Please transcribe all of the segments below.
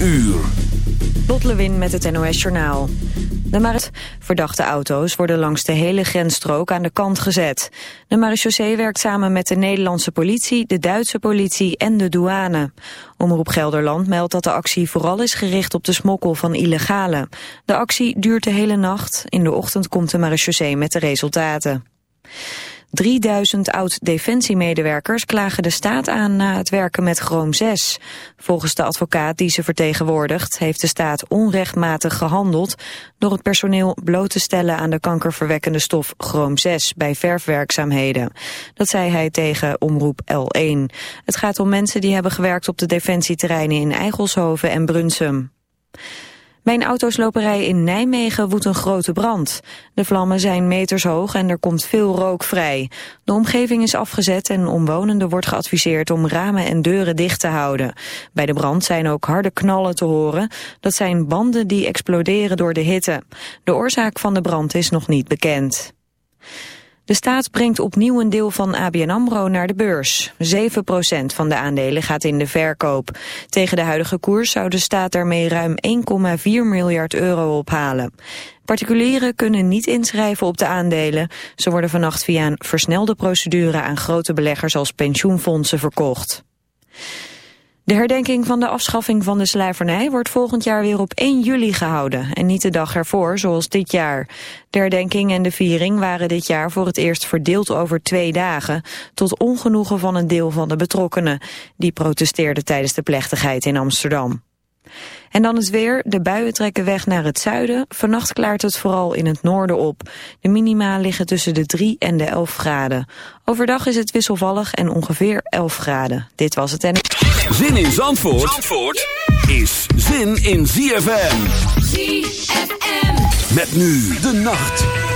uur. Met het NOS Journaal. De verdachte auto's worden langs de hele grensstrook aan de kant gezet. De marechaussee werkt samen met de Nederlandse politie, de Duitse politie en de douane. Omroep Gelderland meldt dat de actie vooral is gericht op de smokkel van illegale. De actie duurt de hele nacht. In de ochtend komt de marechaussee met de resultaten. 3000 oud-defensiemedewerkers klagen de staat aan na het werken met Chroom 6. Volgens de advocaat die ze vertegenwoordigt heeft de staat onrechtmatig gehandeld door het personeel bloot te stellen aan de kankerverwekkende stof Chroom 6 bij verfwerkzaamheden. Dat zei hij tegen Omroep L1. Het gaat om mensen die hebben gewerkt op de defensieterreinen in Eigelshoven en Brunsum. Bij een autosloperij in Nijmegen woedt een grote brand. De vlammen zijn meters hoog en er komt veel rook vrij. De omgeving is afgezet en omwonenden wordt geadviseerd om ramen en deuren dicht te houden. Bij de brand zijn ook harde knallen te horen. Dat zijn banden die exploderen door de hitte. De oorzaak van de brand is nog niet bekend. De staat brengt opnieuw een deel van ABN AMRO naar de beurs. 7% van de aandelen gaat in de verkoop. Tegen de huidige koers zou de staat daarmee ruim 1,4 miljard euro ophalen. Particulieren kunnen niet inschrijven op de aandelen. Ze worden vannacht via een versnelde procedure aan grote beleggers als pensioenfondsen verkocht. De herdenking van de afschaffing van de slavernij wordt volgend jaar weer op 1 juli gehouden en niet de dag ervoor zoals dit jaar. De herdenking en de viering waren dit jaar voor het eerst verdeeld over twee dagen, tot ongenoegen van een deel van de betrokkenen. Die protesteerden tijdens de plechtigheid in Amsterdam. En dan het weer. De buien trekken weg naar het zuiden. Vannacht klaart het vooral in het noorden op. De minima liggen tussen de 3 en de 11 graden. Overdag is het wisselvallig en ongeveer 11 graden. Dit was het en... Zin in Zandvoort, Zandvoort is zin in ZFM. ZFM. Met nu de nacht.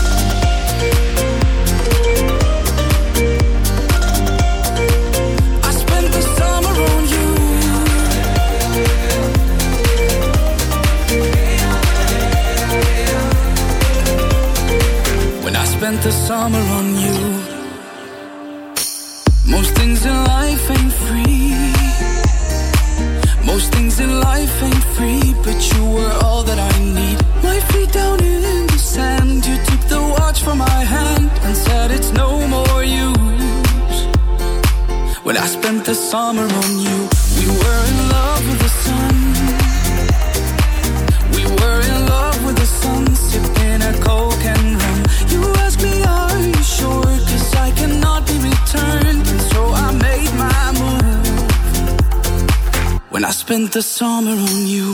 that it's no more use. When I spent the summer on you, we were in love with the sun. We were in love with the sun, sipping a coke and rum. You ask me, are you sure? Cause I cannot be returned. And so I made my move. When I spent the summer on you.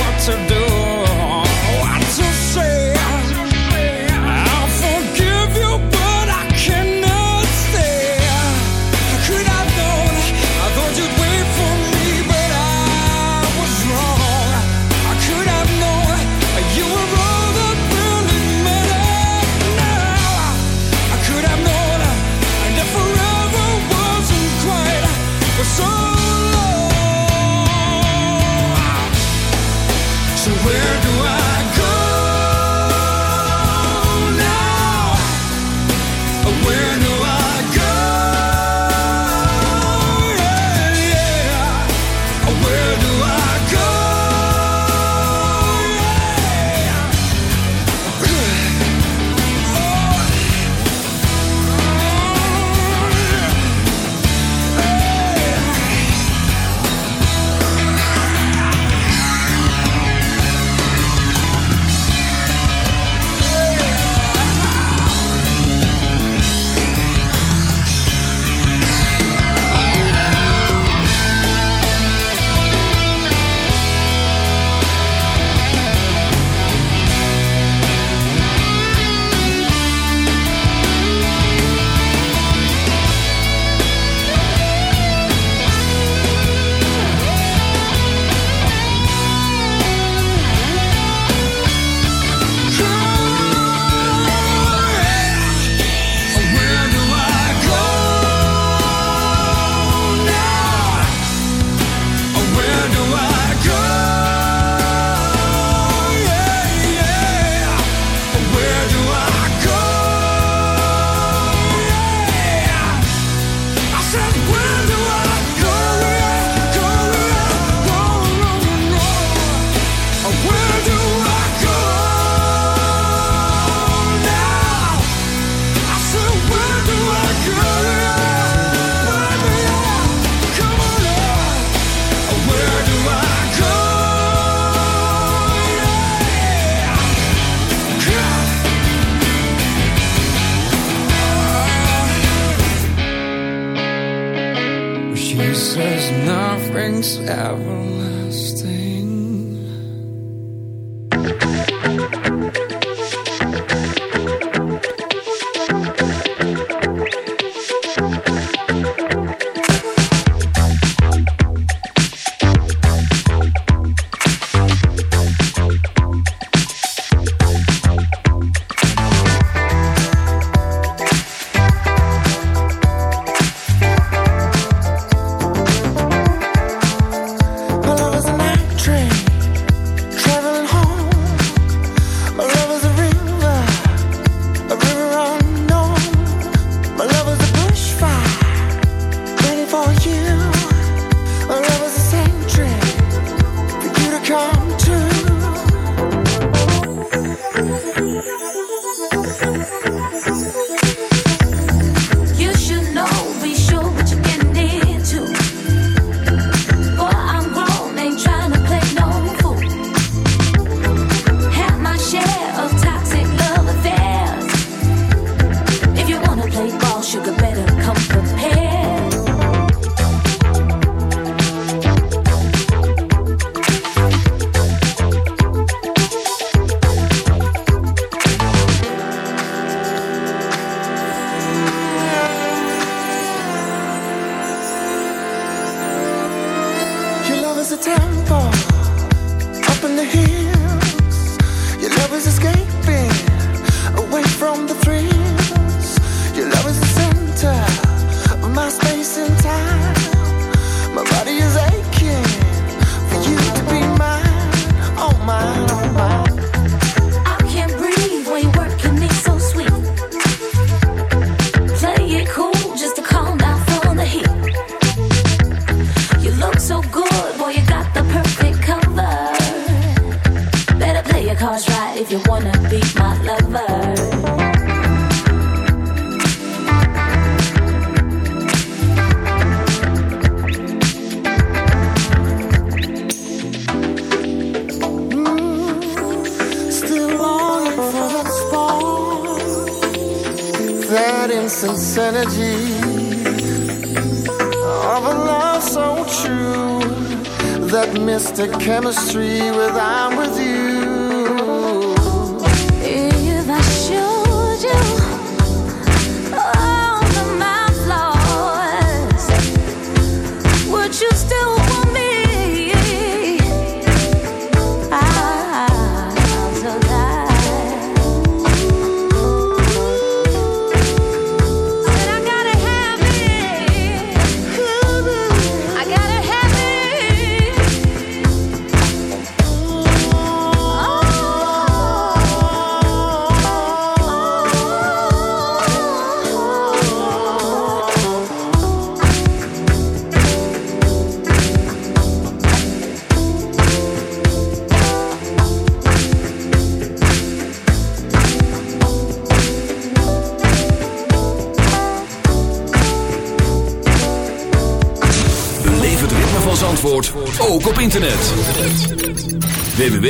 chemistry without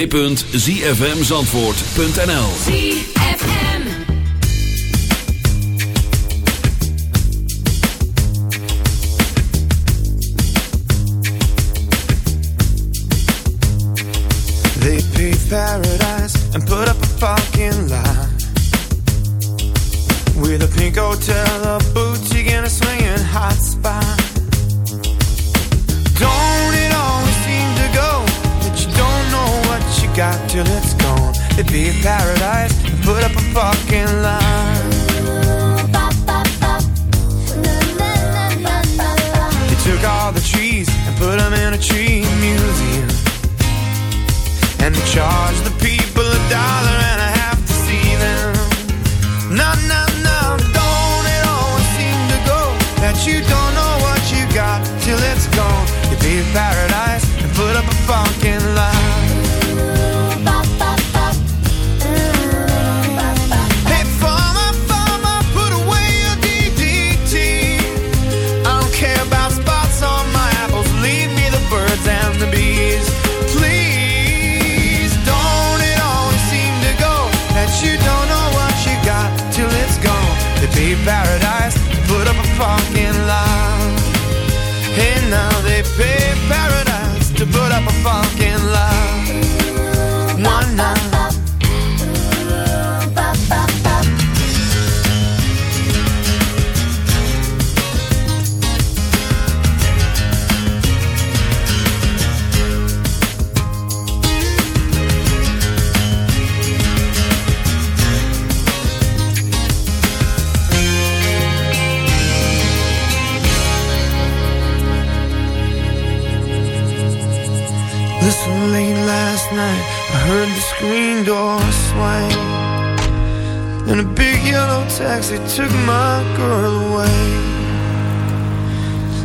www.zfmzandvoort.nl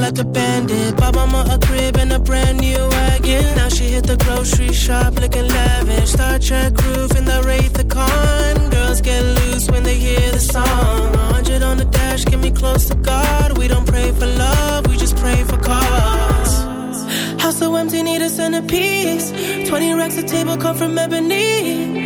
like a bandit. Bought mama a crib and a brand new wagon. Now she hit the grocery shop looking lavish. Star Trek roof in the Wraith the Khan. Girls get loose when they hear the song. 100 on the dash, get me close to God. We don't pray for love, we just pray for cars. House so empty, need a centerpiece. 20 racks of table cut from ebony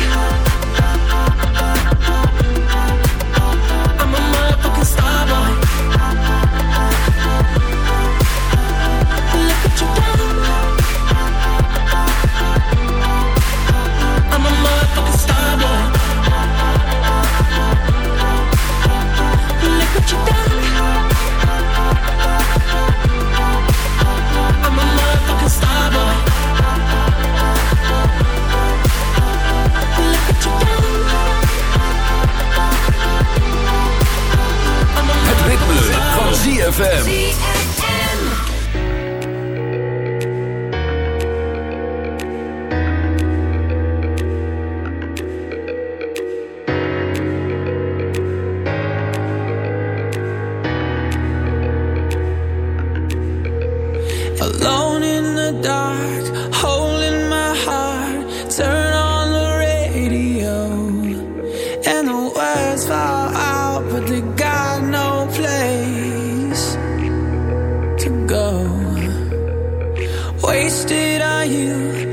ZFM. wasted on you?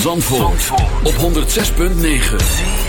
Zandvoort, op 106.9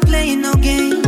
playing no games.